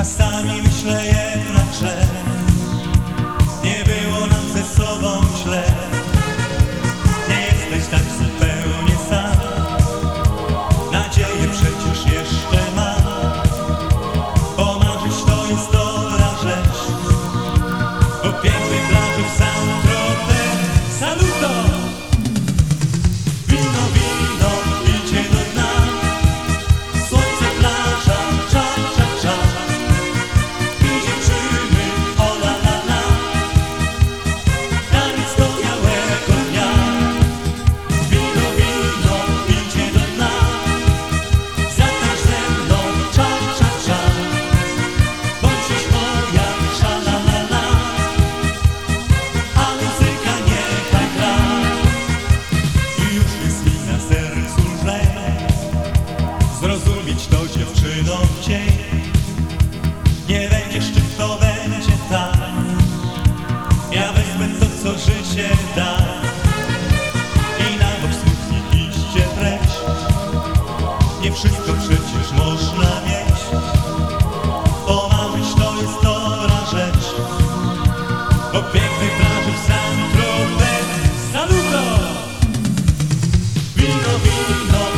Czasami myślę je się da. I na bok smutnie iście precz. Nie wszystko przecież można mieć. Bo małyś to jest dobra rzecz. Bo pięknych plaży w San Tropez Saluto! Wino, wino.